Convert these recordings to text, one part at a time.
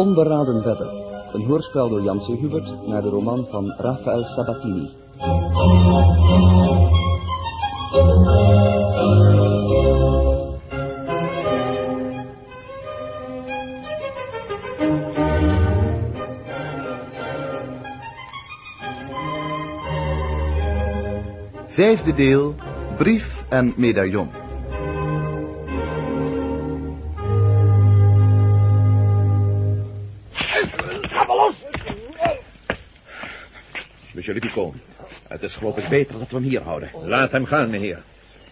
De Onberaden Wedden. Een hoorspel door Jan. Hubert naar de roman van Raphaël Sabatini. Vijfde deel, brief en medaillon. Beter dat we hem hier houden. Laat hem gaan, meneer.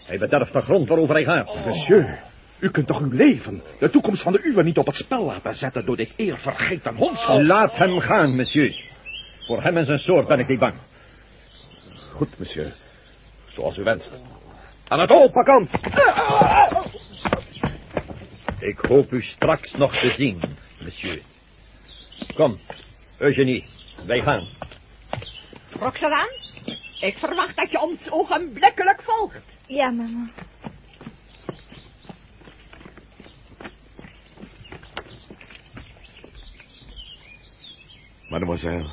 Hij bederft de grond waarover hij gaat. Monsieur, u kunt toch uw leven, de toekomst van de uwe niet op het spel laten zetten door dit eervergeten hondsval? Laat hem gaan, monsieur. Voor hem en zijn soort ben ik niet bang. Goed, monsieur. Zoals u wenst. Aan het open kant! Ik hoop u straks nog te zien, monsieur. Kom, Eugenie, wij gaan. Roxanne, ik verwacht dat je ons ogenblikkelijk volgt. Ja, mama. Mademoiselle,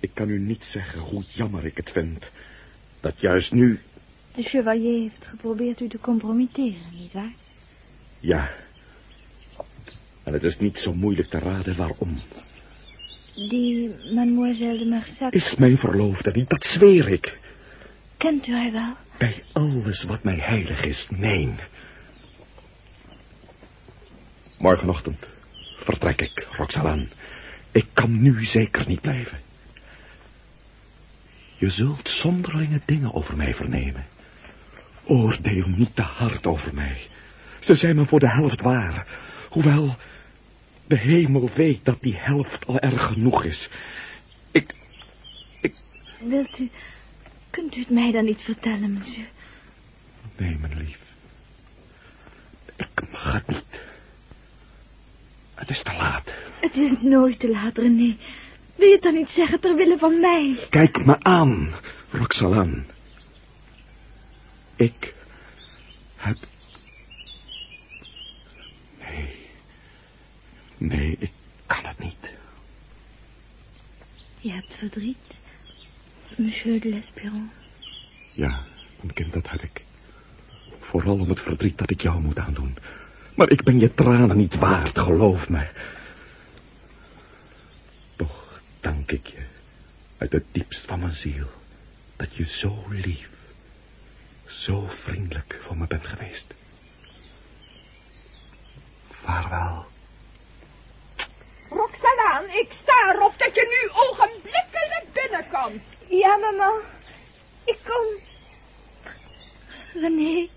ik kan u niet zeggen hoe jammer ik het vind. Dat juist nu... De chevalier heeft geprobeerd u te compromitteren, nietwaar? Ja. En het is niet zo moeilijk te raden waarom. Die mademoiselle de Marsac... Is mijn verloofde niet, dat zweer ik. Kent u haar wel? Bij alles wat mij heilig is, nee. Morgenochtend vertrek ik, Roxalan. Ik kan nu zeker niet blijven. Je zult zonderlinge dingen over mij vernemen. Oordeel niet te hard over mij. Ze zijn me voor de helft waar. Hoewel de hemel weet dat die helft al erg genoeg is. Ik... ik... Wilt u... Kunt u het mij dan niet vertellen, monsieur? Nee, mijn lief. Ik mag het niet. Het is te laat. Het is nooit te laat, René. Wil je het dan niet zeggen ter wille van mij? Kijk me aan, Roxalan. Ik heb... Nee. Nee, ik kan het niet. Je hebt verdriet, monsieur de l'Espérance. Ja, een kind, dat heb ik. Vooral om het verdriet dat ik jou moet aandoen. Maar ik ben je tranen niet waard, geloof me. Toch dank ik je uit het diepst van mijn ziel... dat je zo lief, zo vriendelijk voor me bent geweest. Vaarwel. Ik sta erop dat je nu ogenblikkelijk binnenkomt. Ja, mama. Ik kom. René.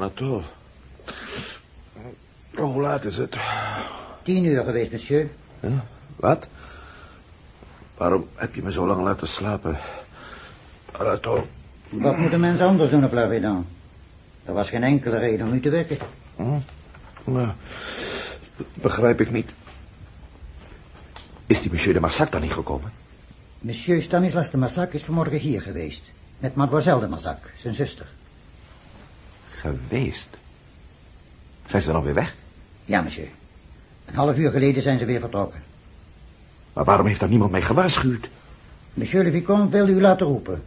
Anatole. Oh, hoe laat is het? Tien uur geweest, monsieur. Ja, wat? Waarom heb je me zo lang laten slapen? Anatole. Wat moet een mens anders doen op La Védan? Er was geen enkele reden om u te wekken. Hm? Nou, begrijp ik niet. Is die monsieur de Marsac dan niet gekomen? Monsieur Stanislas de Massac is vanmorgen hier geweest. Met mademoiselle de Massac, zijn zuster. Geweest? Zijn ze dan weer weg? Ja, monsieur. Een half uur geleden zijn ze weer vertrokken. Maar waarom heeft daar niemand mij gewaarschuwd? Monsieur le Vicomte wilde u laten roepen.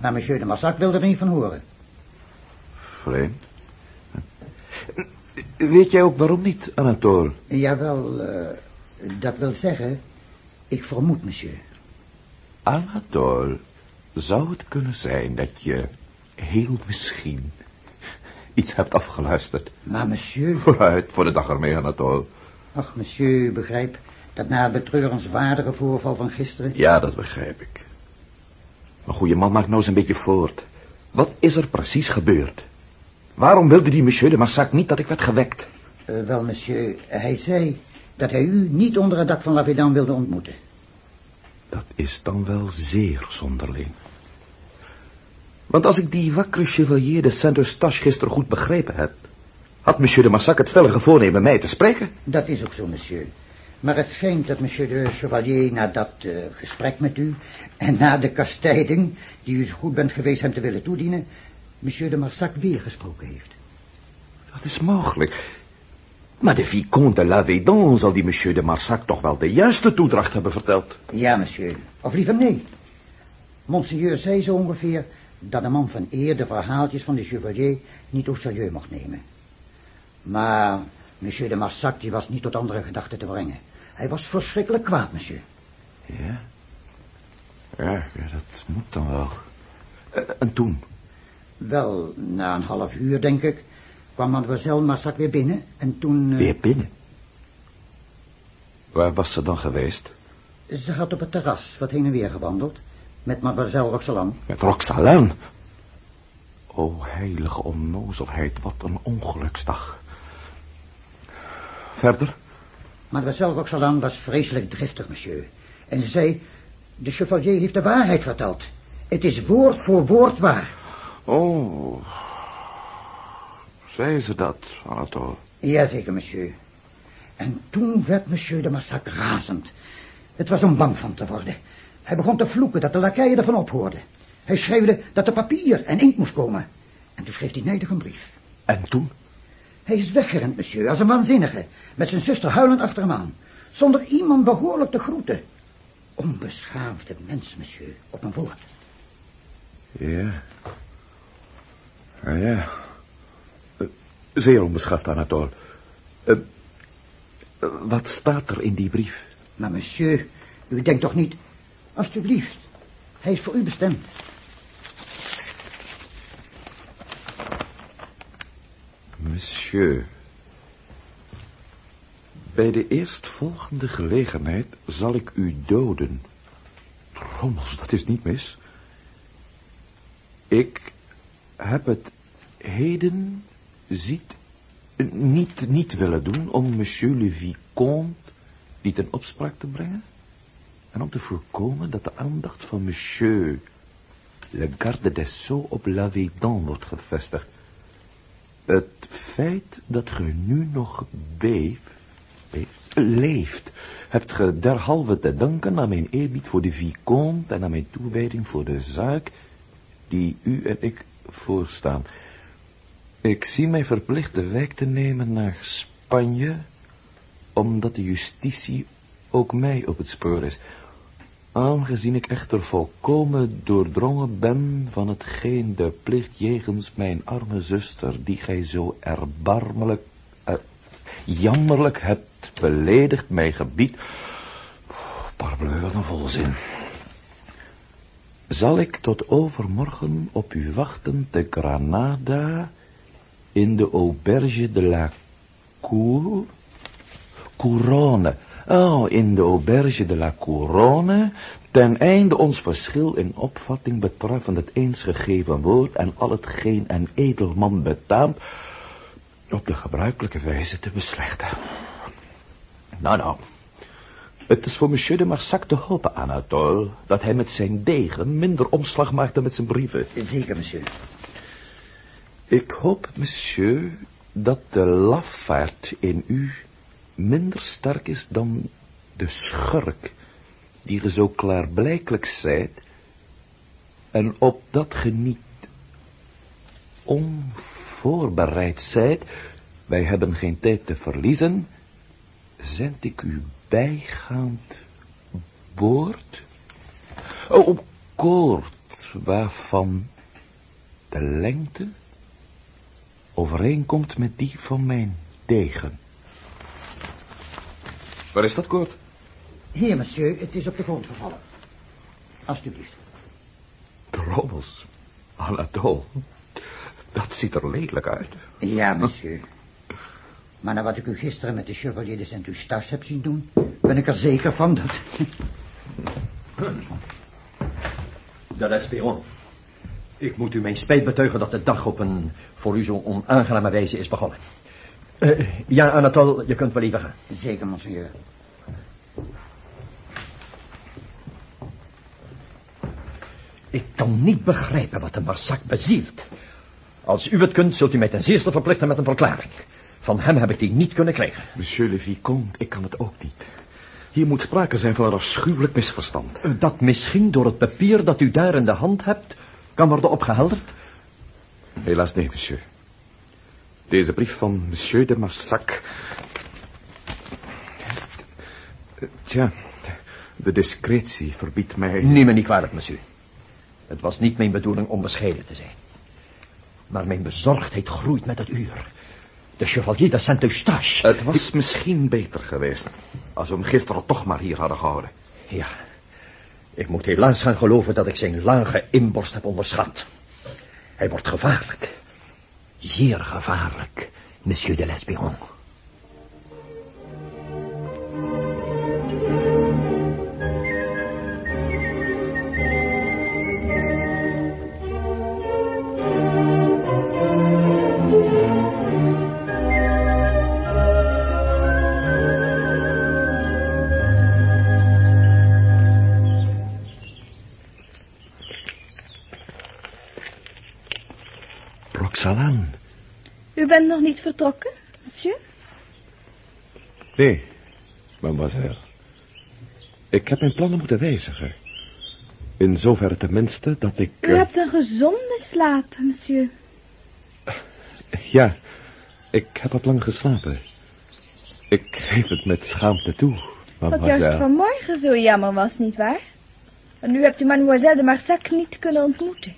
Maar monsieur de Massac wilde er niet van horen. Vreemd. Weet jij ook waarom niet, Anatole? Jawel, eh, dat wil zeggen... Ik vermoed, monsieur. Anatole, zou het kunnen zijn dat je heel misschien iets hebt afgeluisterd. Maar monsieur... Vooruit, voor de dag ermee, Anatole. Ach, monsieur, u begrijpt dat na het betreurenswaardige voorval van gisteren... Ja, dat begrijp ik. Maar goede man, maak nou eens een beetje voort. Wat is er precies gebeurd? Waarom wilde die monsieur de Massac niet dat ik werd gewekt? Eh, wel, monsieur, hij zei dat hij u niet onder het dak van Lavedan wilde ontmoeten. Dat is dan wel zeer zonderling. Want als ik die wakkere chevalier de Saint-Eustache gisteren goed begrepen heb... had monsieur de Massac het stellige voornemen mij te spreken. Dat is ook zo, monsieur. Maar het schijnt dat monsieur de chevalier na dat eh, gesprek met u... en na de kastijding die u zo goed bent geweest hem te willen toedienen... monsieur de Massac weer gesproken heeft. Dat is mogelijk. Maar de vicomte de Lavédan zal die monsieur de Marsac toch wel de juiste toedracht hebben verteld. Ja, monsieur. Of liever nee. Monseigneur zei zo ongeveer dat een man van eer de verhaaltjes van de chevalier niet au serieus mocht nemen. Maar monsieur de Marsac die was niet tot andere gedachten te brengen. Hij was verschrikkelijk kwaad, monsieur. Ja? Ja, ja dat moet dan wel. Eh, en toen? Wel, na een half uur, denk ik, kwam mademoiselle Marsac weer binnen en toen... eh, Weer binnen? Waar was ze dan geweest? Ze had op het terras wat heen en weer gewandeld met mademoiselle Roxalan. Met Roxalane. O, heilige onnozelheid, wat een ongeluksdag. Verder? Mademoiselle Roxalan was vreselijk driftig, monsieur. En ze zei, de chevalier heeft de waarheid verteld. Het is woord voor woord waar. Oh. Zei ze dat, Anatole? Jazeker, monsieur. En toen werd monsieur de Massac razend. Het was om bang van te worden. Hij begon te vloeken dat de lakeien ervan ophoorden. Hij schreeuwde dat er papier en inkt moest komen. En toen schreef hij nijdig een brief. En toen? Hij is weggerend, monsieur, als een waanzinnige. Met zijn zuster huilend achter hem aan. Zonder iemand behoorlijk te groeten. Onbeschaafde mens, monsieur, op een woord. Ja. Ja, ja. Eh, zeer onbeschaft, Anatole. Eh, eh, wat staat er in die brief? Maar monsieur, u denkt toch niet... Alsjeblieft, hij is voor u bestemd. Monsieur. Bij de eerstvolgende gelegenheid zal ik u doden. Rommels, dat is niet mis. Ik heb het heden, ziet, niet, niet willen doen om monsieur le vicomte niet in opspraak te brengen. En om te voorkomen dat de aandacht van monsieur le garde des Sceaux op Lavédan wordt gevestigd. Het feit dat ge nu nog beef, leeft, hebt ge derhalve te danken aan mijn eerbied voor de vicomte en aan mijn toewijding voor de zaak die u en ik voorstaan. Ik zie mij verplicht de wijk te nemen naar Spanje, omdat de justitie ook mij op het spoor is. Aangezien ik echter volkomen doordrongen ben van hetgeen de plicht jegens mijn arme zuster, die gij zo erbarmelijk, eh, jammerlijk hebt beledigd, mij gebiedt. Parbleu, wat een volzin. Zal ik tot overmorgen op u wachten te Granada in de auberge de la Cour? Oh, in de auberge de la Couronne, ten einde ons verschil in opvatting betreffend het eens gegeven woord en al hetgeen een edelman betaamt, op de gebruikelijke wijze te beslechten. Nou, nou. Het is voor monsieur de Marsac te hopen, Anatole, dat hij met zijn degen minder omslag maakt dan met zijn brieven. Zeker, monsieur. Ik hoop, monsieur, dat de lafaard in u minder sterk is dan de schurk, die ge zo klaarblijkelijk zijt, en op dat ge niet onvoorbereid zijt, wij hebben geen tijd te verliezen, zend ik u bijgaand boord, op koord, waarvan de lengte overeenkomt met die van mijn degen. Waar is dat koord? Hier, monsieur, het is op de grond gevallen. Alsjeblieft. rommels. Anatole. Dat ziet er lelijk uit. Ja, monsieur. Maar na wat ik u gisteren met de Chevalier de Saint-Eustache heb zien doen... ben ik er zeker van dat... Dat is Piron. Ik moet u mijn spijt betuigen dat de dag op een voor u zo onaangename wijze is begonnen. Eh, ja, Anatole, je kunt wel even gaan. Zeker, monseigneur. Ik kan niet begrijpen wat de Marsac bezielt. Als u het kunt, zult u mij ten zeerste verplichten met een verklaring. Van hem heb ik die niet kunnen krijgen. Monsieur le vicomte, ik kan het ook niet. Hier moet sprake zijn van een afschuwelijk misverstand. Eh, Dat misschien door het papier dat u daar in de hand hebt... kan worden opgehelderd? Helaas nee, monsieur. Deze brief van monsieur de Marsac... Tja, de discretie verbiedt mij... Neem me niet kwalijk, monsieur. Het was niet mijn bedoeling om bescheiden te zijn. Maar mijn bezorgdheid groeit met het uur. De Chevalier de Saint-Eustache... Het was misschien beter geweest als we hem gisteren toch maar hier hadden gehouden. Ja, ik moet helaas gaan geloven dat ik zijn lage inborst heb onderschat. Hij wordt gevaarlijk. Zeer gevaarlijk, monsieur de L'Espéron. Roxalan. U bent nog niet vertrokken, monsieur? Nee, mademoiselle. Ik heb mijn plannen moeten wijzigen. In zoverre tenminste dat ik... U eh, hebt een gezonde slaap, monsieur. Ja, ik heb wat lang geslapen. Ik geef het met schaamte toe, Wat juist mademoiselle. vanmorgen zo jammer was, nietwaar? En nu hebt u mademoiselle de Marsac niet kunnen ontmoeten.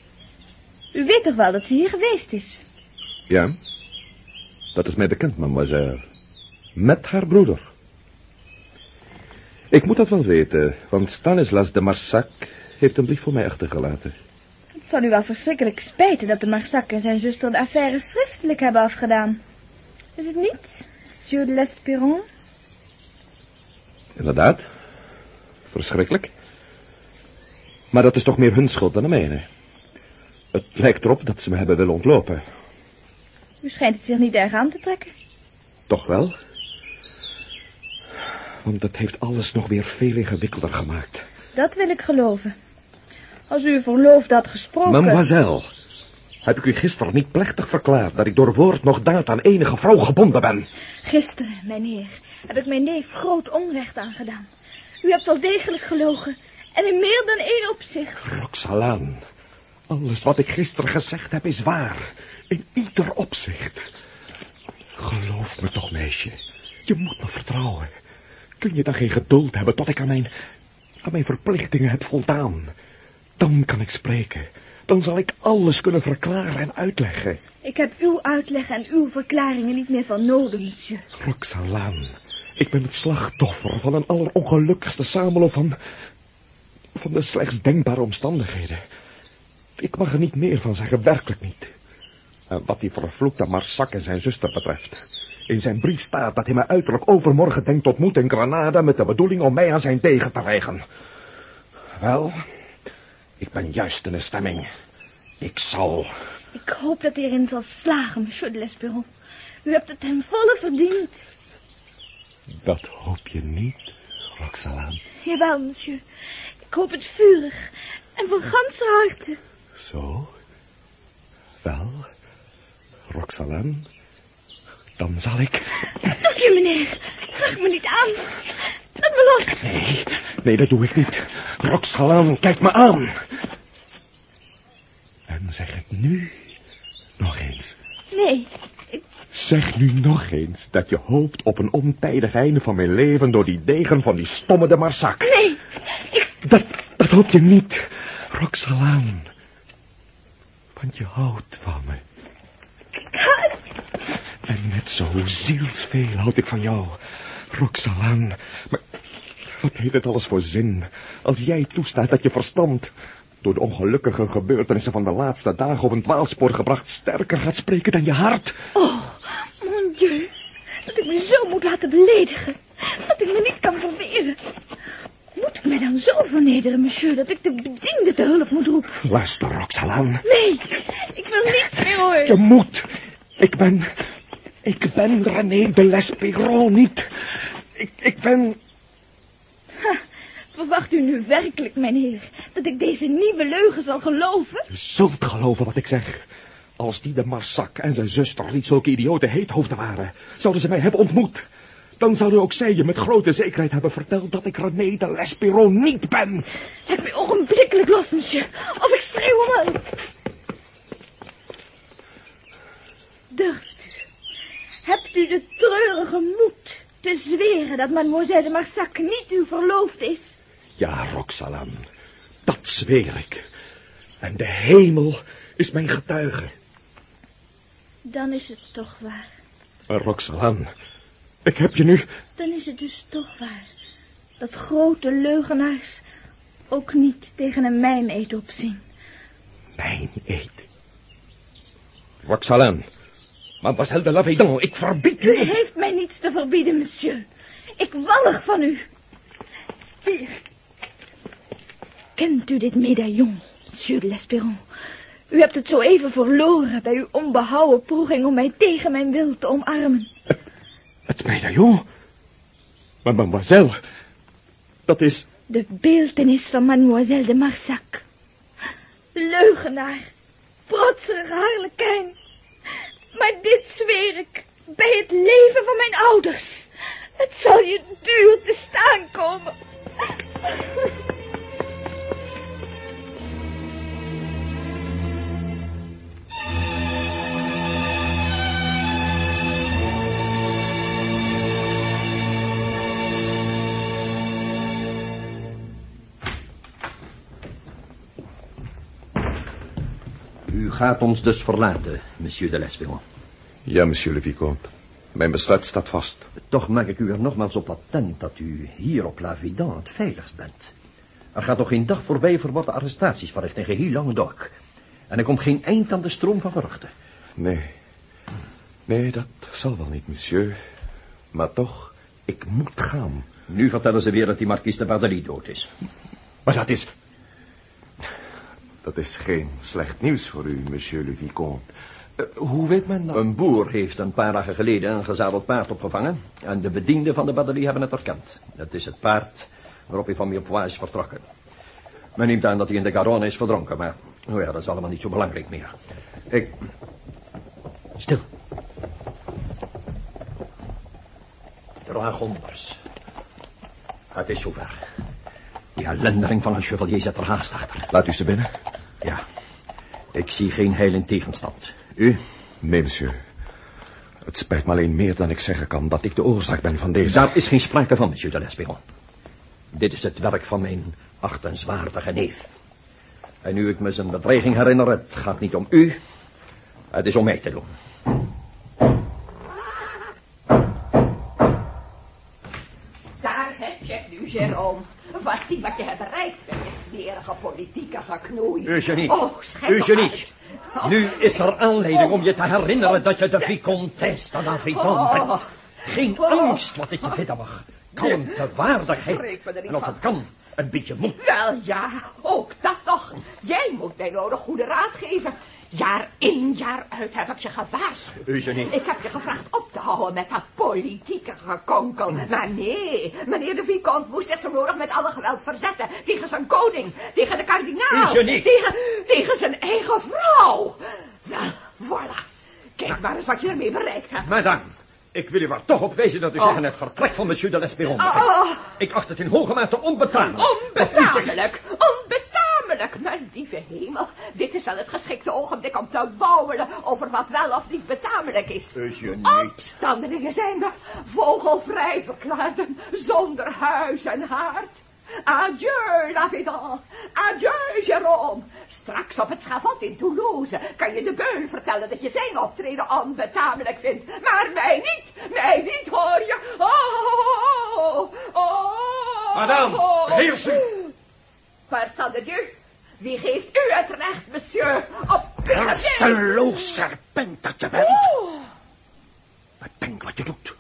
U weet toch wel dat ze hier geweest is? Ja, dat is mij bekend, mademoiselle. Met haar broeder. Ik moet dat wel weten, want Stanislas de Marsac heeft een brief voor mij achtergelaten. Het zal u wel verschrikkelijk spijten dat de Marsac en zijn zuster de affaire schriftelijk hebben afgedaan. Is het niet, monsieur de L'Espéron? Inderdaad, verschrikkelijk. Maar dat is toch meer hun schuld dan de mijne. Het lijkt erop dat ze me hebben willen ontlopen. U schijnt het zich niet erg aan te trekken. Toch wel? Want dat heeft alles nog weer veel ingewikkelder gemaakt. Dat wil ik geloven. Als u uw verloofde had gesproken... Mademoiselle, heb ik u gisteren niet plechtig verklaard dat ik door woord nog daad aan enige vrouw gebonden ben? Gisteren, mijn heer, heb ik mijn neef groot onrecht aangedaan. U hebt wel degelijk gelogen. En in meer dan één opzicht. Roxalaan, alles wat ik gisteren gezegd heb is waar. In ieder opzicht. Geloof me toch, meisje. Je moet me vertrouwen. Kun je dan geen geduld hebben tot ik aan mijn, aan mijn verplichtingen heb voldaan? Dan kan ik spreken. Dan zal ik alles kunnen verklaren en uitleggen. Ik heb uw uitleg en uw verklaringen niet meer van nodig, monsieur. Roxalaan, ik ben het slachtoffer van een allerongelukkigste samenloop van... van de slechts denkbare omstandigheden. Ik mag er niet meer van zeggen, werkelijk niet. En wat die vervloekte Marsac en zijn zuster betreft... In zijn brief staat dat hij me uiterlijk overmorgen denkt te ontmoeten in Granada... met de bedoeling om mij aan zijn degen te rijgen. Wel, ik ben juist in de stemming. Ik zal... Ik hoop dat hij erin zal slagen, monsieur de L'Espéron. U hebt het ten volle verdiend. Dat hoop je niet, Roxalaan. Jawel, monsieur. Ik hoop het vurig en van ganser harte. Zo? Wel, Roxalaan, dan zal ik... Dank u, meneer. Raak me niet aan. Laat me los. Nee, nee, dat doe ik niet. Roxalaan, kijk me aan. En zeg het nu nog eens. Nee, ik, Zeg nu nog eens dat je hoopt op een ontijdig einde van mijn leven door die degen van die stomme de Marsac. nee. Ik, Dat, dat hoop je niet, Roxalaan. Want je houdt van me. En net zo zielsveel houd ik van jou, Roxalaan. Maar wat heeft het alles voor zin als jij toestaat dat je verstand, door de ongelukkige gebeurtenissen van de laatste dagen op een dwaalspoor gebracht, sterker gaat spreken dan je hart. Oh, mon dieu. Dat ik me zo moet laten beledigen. Dat ik me niet kan verweren. Moet ik mij dan zo vernederen, monsieur, dat ik de bediende te hulp moet roepen? Luister, Roxalan. Nee, ik wil niet meer horen. Je moet. Ik ben... Ik ben René de Lespiron niet. Ik, ik ben... Ha, verwacht u nu werkelijk, mijn heer, dat ik deze nieuwe leugen zal geloven? Je zult geloven wat ik zeg. Als die de Marsac en zijn zuster niet zulke idiote heethoofden waren, zouden ze mij hebben ontmoet. Dan zouden ook zij je met grote zekerheid hebben verteld dat ik René de Lespiron niet ben. Laat mij ogenblikkelijk los, monsieur, of ik schreeuw hulp. Durft u, hebt u de treurige moed te zweren dat mademoiselle de Marsac niet uw verloofd is? Ja, Roxalan, dat zweer ik. En de hemel is mijn getuige. Dan is het toch waar. Roxalan, ik heb je nu... Dan is het dus toch waar. Dat grote leugenaars ook niet tegen een mijn eet opzien. Mijn eet. Roxalan, mademoiselle de Lavédan, ik verbied U u... heeft mij niets te verbieden, monsieur. Ik wallig van u. Hier. Kent u dit medaillon, monsieur de l'Espéron? U hebt het zo even verloren bij uw onbehouden poging om mij tegen mijn wil te omarmen. Het medaillon? Maar mademoiselle, dat is... De beeltenis van mademoiselle de Marsac. Leugenaar, protserige harlekijn. Maar dit zweer ik bij het leven van mijn ouders. Het zal je duur te staan komen. Gaat ons dus verlaten, monsieur de Lesperon. Ja, monsieur le vicomte. Mijn besluit staat vast. Toch maak ik u er nogmaals op attent dat u hier op La Vidan het veiligst bent. Er gaat nog geen dag voorbij voor worden arrestaties verricht in geheel Languedoc. En er komt geen eind aan de stroom van geruchten. Nee. Nee, dat zal wel niet, monsieur. Maar toch, ik moet gaan. Nu vertellen ze weer dat die marquise de Bardelie dood is. Maar dat is... Dat is geen slecht nieuws voor u, monsieur le vicomte. Eh, hoe weet men dat? Een boer heeft een paar dagen geleden een gezadeld paard opgevangen... en de bedienden van de Bardelie hebben het erkend. Dat is het paard waarop hij van Mirepoix is vertrokken. Men neemt aan dat hij in de Garonne is verdronken, maar... Oh ja, dat is allemaal niet zo belangrijk meer. Ik... Stil. Dragonders. Het is zover. Die ellendering van een chevalier zet er haast achter. Laat u ze binnen. Ja. Ik zie geen heil in tegenstand. U? Nee, monsieur. Het spijt me alleen meer dan ik zeggen kan dat ik de oorzaak ben van deze... Daar is geen sprake van, monsieur de Lesperon. Dit is het werk van mijn achtenswaardige neef. En nu ik me zijn bedreiging herinner, het gaat niet om u. Het is om mij te doen. Daar heb je het nu, Jérôme. Wat zie wat je hebt bereikt met je smerige geknoei. Eugenie. Oh, Eugenie. toch uit. Nu is er aanleiding om je te herinneren dat je de vicomtesse de Vidan bent. Geen angst wat ik je bidden mag. Kalmte, waardigheid. En als het kan, een beetje moed. Wel ja, ook dat nog. Jij moet mij nodig goede raad geven. Jaar in, jaar uit heb ik je gewaarschuwd. Eugenie. Ik heb je gevraagd op te houden met dat politieke gekonkel. Maar nee, meneer de Vicomte moest zich nodig met alle geweld verzetten. Tegen zijn koning, tegen de kardinaal. Eugenie. Tegen, tegen zijn eigen vrouw. Wel, voilà. Kijk maar eens wat je ermee bereikt hebt. Madame, ik wil u maar toch op wijzen dat u zich Oh. in het vertrek van monsieur de Lesperon Oh, bevindt. oh. Ik acht het in hoge mate onbetamelijk. u zich- Onbetamelijk, mijn lieve hemel. Dit is wel het geschikte ogenblik om te bouwelen over wat wel of niet betamelijk is. Eugenie. Opstandelingen zijn we, vogelvrij verklaarden, zonder huis en haard. Adieu, la Vidan. Adieu, Jérôme. Straks op het schavot in Toulouse kan je de beul vertellen dat je zijn optreden onbetamelijk vindt. Maar mij niet, mij niet, hoor je. Oh, oh, oh. Madame, heers u. Par sang de Dieu. Wie geeft u het recht, monsieur, op Hersenloos serpent dat je bent. Oh, Bedenk wat je doet.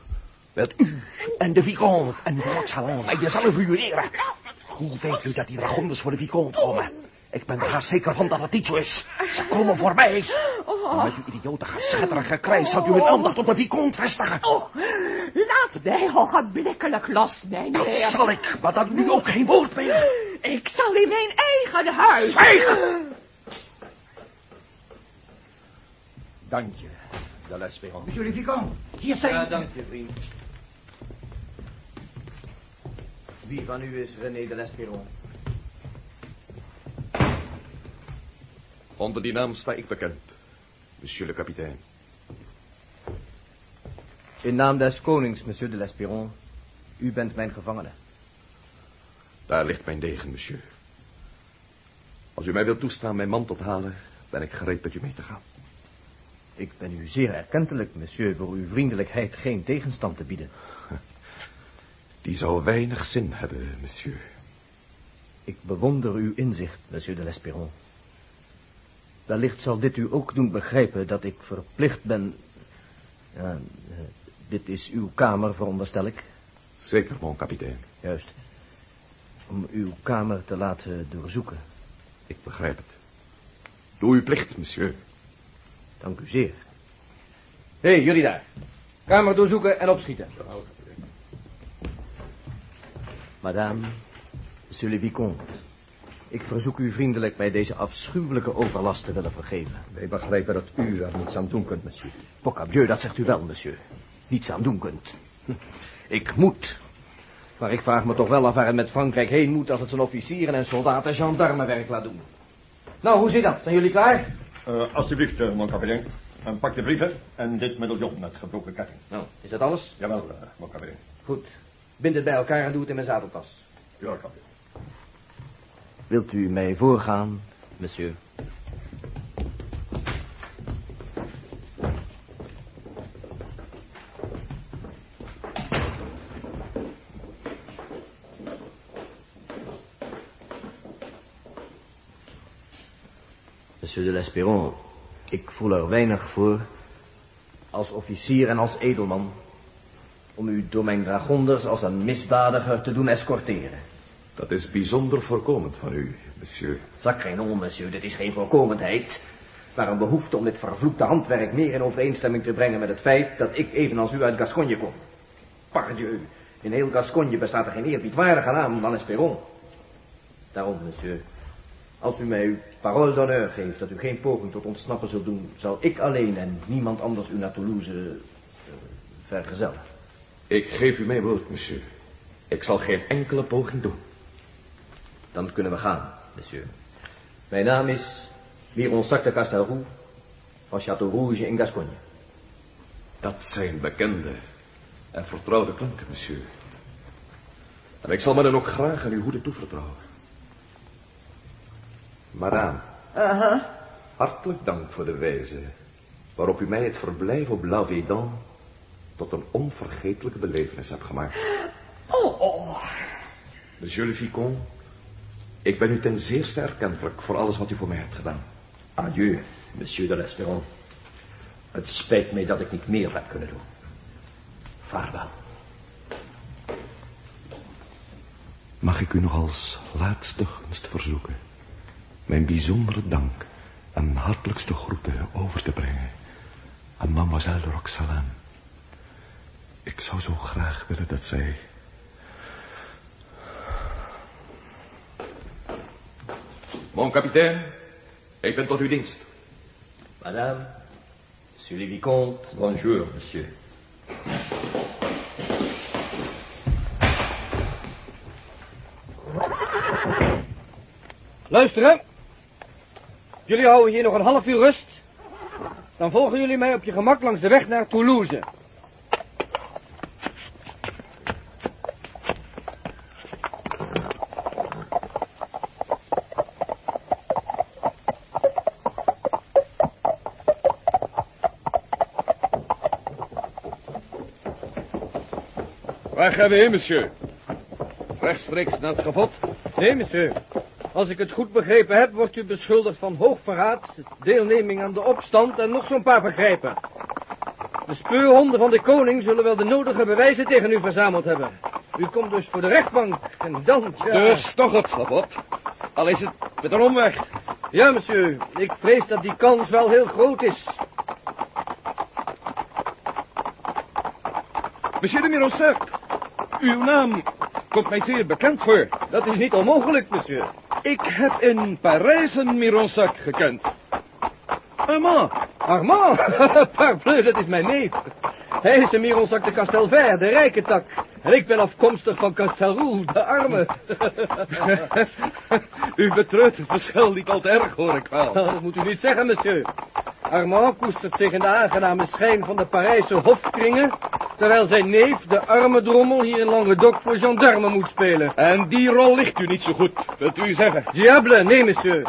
Wilt u en de Vicomte en Roxalon mij jezelf huureren? Hoe weet u dat die dragonders voor de Vicomte komen? Ik ben er haast zeker van dat het niet zo is. Ze komen voor mij. En met uw idiote geschetterige krijs zou u een aandacht op de Vicomte vestigen. oh, laat mij ogenblikkelijk los, mijn Dat heer. zal ik, maar dan nu ook geen woord meer. Ik zal in mijn eigen huis... Zwijgen! Dank je, de L'Espérance. Monsieur le Vicomte, hier zijn... dank je, vriend. Wie van u is René de Lesperon? Onder die naam sta ik bekend, monsieur le kapitein. In naam des konings, monsieur de Lesperon. U bent mijn gevangene. Daar ligt mijn degen, monsieur. Als u mij wilt toestaan mijn man te halen, ben ik gereed met u mee te gaan. Ik ben u zeer erkentelijk, monsieur, voor uw vriendelijkheid geen tegenstand te bieden. Die zou weinig zin hebben, monsieur. Ik bewonder uw inzicht, monsieur de Lesperon. Wellicht zal dit u ook doen begrijpen dat ik verplicht ben... Ja, eh, dit is uw kamer, veronderstel ik. Zeker, mon kapitein. Juist. Om uw kamer te laten doorzoeken. Ik begrijp het. Doe uw plicht, monsieur. Dank u zeer. Hé, hey, jullie daar. Kamer doorzoeken en opschieten. Madame, monsieur le vicomte. Ik verzoek u vriendelijk mij deze afschuwelijke overlast te willen vergeven. Wij begrijpen dat u er niets aan doen kunt, monsieur. Pocabieu, dat zegt u wel, monsieur. Niets aan doen kunt. Ik moet. Maar ik vraag me toch wel af waar het met Frankrijk heen moet... als het zijn officieren en soldaten gendarmenwerk laat doen. Nou, hoe zit dat? Zijn jullie klaar? Uh, alsjeblieft, uh, mon kapitein. En pak de brieven en dit medaillon met gebroken ketting. Nou, is dat alles? Jawel, uh, mon kapitein. Goed. Bind het bij elkaar en doe het in mijn zadeltas. Ja, kapitein. Wilt u mij voorgaan, monsieur? L'Espéron, ik voel er weinig voor, als officier en als edelman, om u door mijn dragonders als een misdadiger te doen escorteren. Dat is bijzonder voorkomend van u, monsieur. Zak geen om, monsieur, dit is geen voorkomendheid. Maar een behoefte om dit vervloekte handwerk meer in overeenstemming te brengen met het feit dat ik evenals u uit Gascogne kom. Pardieu, in heel Gascogne bestaat er geen eerbiedwaardige naam dan Esperon. Daarom, monsieur, als u mij uw parole d'honneur geeft dat u geen poging tot ontsnappen zult doen, zal ik alleen en niemand anders u naar Toulouse uh, vergezellen. Ik geef u mijn woord, monsieur. Ik zal geen enkele poging doen. Dan kunnen we gaan, monsieur. Mijn naam is Mironsac de Castelroux van Château Rouge in Gascogne. Dat zijn bekende en vertrouwde klanken, monsieur. En ik zal me dan ook graag aan uw hoede toevertrouwen. Madame, Uh-huh. hartelijk dank voor de wijze waarop u mij het verblijf op La Védan tot een onvergetelijke belevenis hebt gemaakt. Oh, oh. Monsieur le Vicomte, ik ben u ten zeerste erkentelijk voor alles wat u voor mij hebt gedaan. Adieu, monsieur de l'Espéron. Het spijt mij dat ik niet meer heb kunnen doen. Vaarwel. Mag ik u nog als laatste gunst verzoeken mijn bijzondere dank en hartelijkste groeten over te brengen aan mademoiselle Roxalane. Ik zou zo graag willen dat zij... Mon kapitein, ik ben tot uw dienst. Madame, monsieur le vicomte, Bonjour, monsieur. Luisteren. Jullie houden hier nog een half uur rust. Dan volgen jullie mij op je gemak langs de weg naar Toulouse. Waar gaan we heen, monsieur? Rechtstreeks naar het schavot? Nee, monsieur. Als ik het goed begrepen heb, wordt u beschuldigd van hoogverraad, deelneming aan de opstand en nog zo'n paar vergrijpen. De speurhonden van de koning zullen wel de nodige bewijzen tegen u verzameld hebben. U komt dus voor de rechtbank en dan... Ja... Dus toch het schavot. Al is het met een omweg. Ja, monsieur. Ik vrees dat die kans wel heel groot is. Monsieur de Mironsac, uw naam komt mij zeer bekend voor. Dat is niet onmogelijk, monsieur. Ik heb in Parijs een Mironsac gekend. Armand. Armand? Parbleu, dat is mijn neef. Hij is de Mironsac de Castelvert, de rijke tak. En ik ben afkomstig van Castelroux, de arme. u betreurt het verschil niet al te erg, hoor ik wel. Dat moet u niet zeggen, monsieur. Armand koestert zich in de aangename schijn van de Parijse hofkringen... terwijl zijn neef, de arme drommel, hier in Languedoc voor gendarme moet spelen. En die rol ligt u niet zo goed, wilt u zeggen? Diable, nee, monsieur.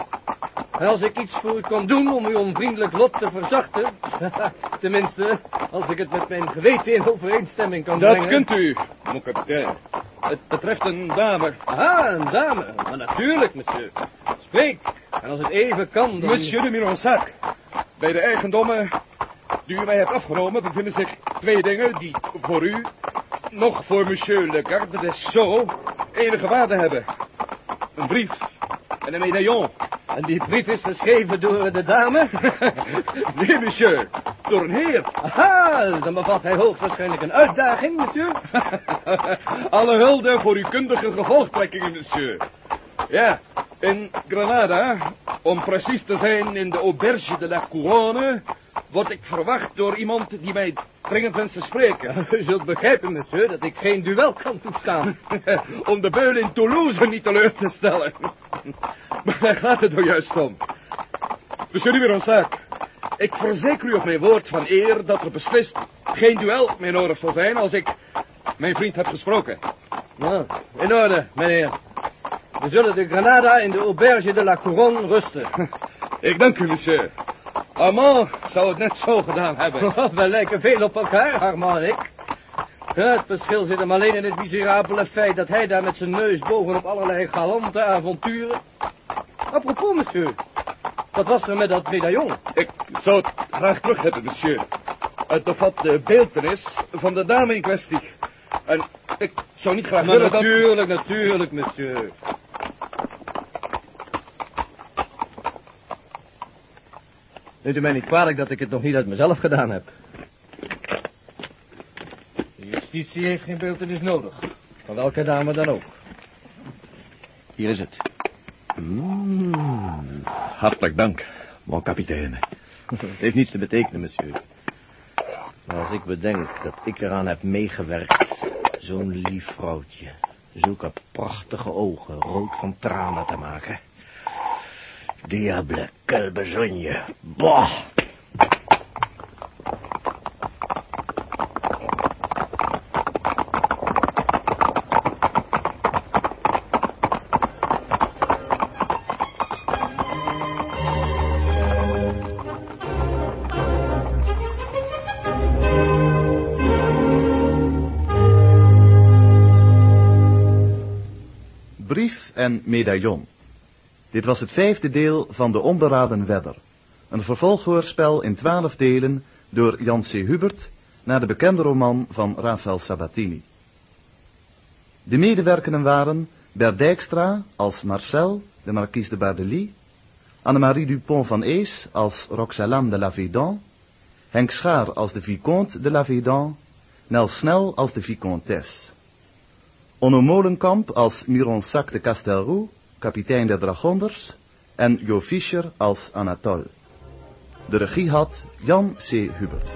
Als ik iets voor u kan doen om uw onvriendelijk lot te verzachten... tenminste, als ik het met mijn geweten in overeenstemming kan Dat brengen... kunt u, mon capitaine. Het betreft een dame. Ah, een dame. Maar natuurlijk, monsieur. Spreek. En als het even kan, dan... Monsieur de Mironsac, bij de eigendommen die u mij hebt afgenomen bevinden zich twee dingen die voor u, nog voor monsieur le garde des Sceaux, enige waarde hebben. Een brief en een medaillon. En die brief is geschreven door de dame? nee, monsieur, door een heer. Aha, dan bevat hij hoogstwaarschijnlijk een uitdaging, monsieur. Alle hulde voor uw kundige gevolgtrekkingen, monsieur. Ja, in Granada, om precies te zijn in de Auberge de la Couronne, word ik verwacht door iemand die mij dringend wenst te spreken. U zult begrijpen, monsieur, dat ik geen duel kan toestaan. om de beul in Toulouse niet teleur te stellen. maar daar gaat het er juist om. Monsieur de Mironsac, ik verzeker u op mijn woord van eer dat er beslist geen duel meer nodig zal zijn als ik mijn vriend heb gesproken. Nou, in orde, meneer. We zullen de Granada in de Auberge de la Couronne rusten. Ik dank u, monsieur. Armand zou het net zo gedaan hebben. We lijken veel op elkaar, Armand en ik. Ja, het verschil zit hem alleen in het miserabele feit dat hij daar met zijn neus bovenop allerlei galante avonturen... Apropos, monsieur. Wat was er met dat medaillon? Ik zou het graag terug hebben, monsieur. Het bevat de beeltenis van de dame in kwestie. En ik zou niet graag Maar willen dat... natuurlijk, natuurlijk, monsieur. Neemt u mij niet kwalijk dat ik het nog niet uit mezelf gedaan heb. De justitie heeft geen beeltenis nodig. Van welke dame dan ook. Hier is het. Mm, hartelijk dank, mon kapitein. Het heeft niets te betekenen, monsieur. Maar als ik bedenk dat ik eraan heb meegewerkt... zo'n lief vrouwtje... zulke prachtige ogen rood van tranen te maken... Diable, quelle besogne. Brief en medaillon. Dit was het vijfde deel van De Onberaden Wedder. Een vervolghoorspel in twaalf delen door Jan C. Hubert naar de bekende roman van Rafael Sabatini. De medewerkenden waren Bert Dijkstra als Marcel, de marquise de Bardely, Annemarie Dupont van Ees als Roxalane de la Védan, Henk Schaar als de Vicomte de la Védan, Nel Snel als de Vicomtesse. Onno Molenkamp als Mironsac de Castelroux, kapitein der dragonders, en Jo Fischer als Anatole. De regie had Jan C. Hubert.